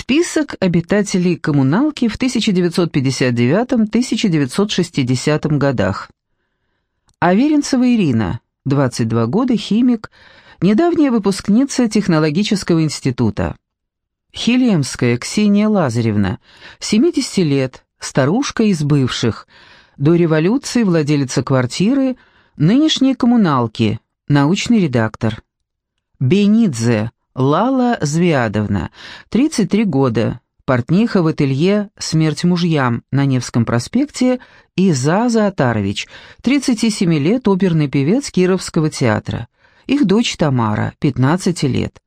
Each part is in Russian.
Список обитателей коммуналки в 1959-1960 годах. Аверинцева Ирина, 22 года, химик, недавняя выпускница технологического института. Хилемская Ксения Лазаревна, 70 лет, старушка из бывших, до революции владелица квартиры, нынешней коммуналки, научный редактор. Бенидзе Лала Звиадовна, 33 года, портниха в ателье «Смерть мужьям» на Невском проспекте и Заза Атарович, 37 лет, оперный певец Кировского театра. Их дочь Тамара, 15 лет.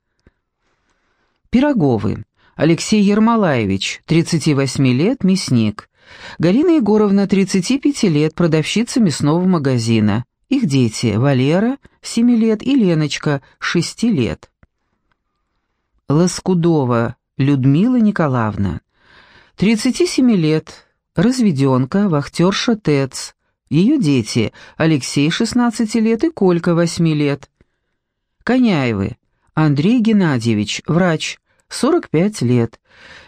Пироговы. Алексей Ермолаевич, 38 лет, мясник. Галина Егоровна, 35 лет, продавщица мясного магазина. Их дети Валера, 7 лет, и Леночка, 6 лет. Лоскудова Людмила Николаевна, 37 лет, разведенка, вахтерша ТЭЦ. Ее дети Алексей, 16 лет, и Колька, 8 лет. Коняевы Андрей Геннадьевич, врач, 45 лет.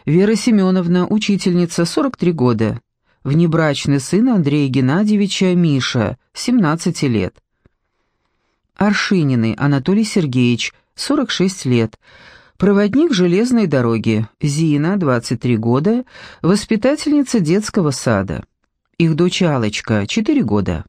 Вера Семеновна, учительница, 43 года. Внебрачный сын Андрея Геннадьевича Миша, 17 лет. Аршинины Анатолий Сергеевич, 46 лет. Проводник железной дороги. Зина, 23 года, воспитательница детского сада. Их дочь Алочка, 4 года.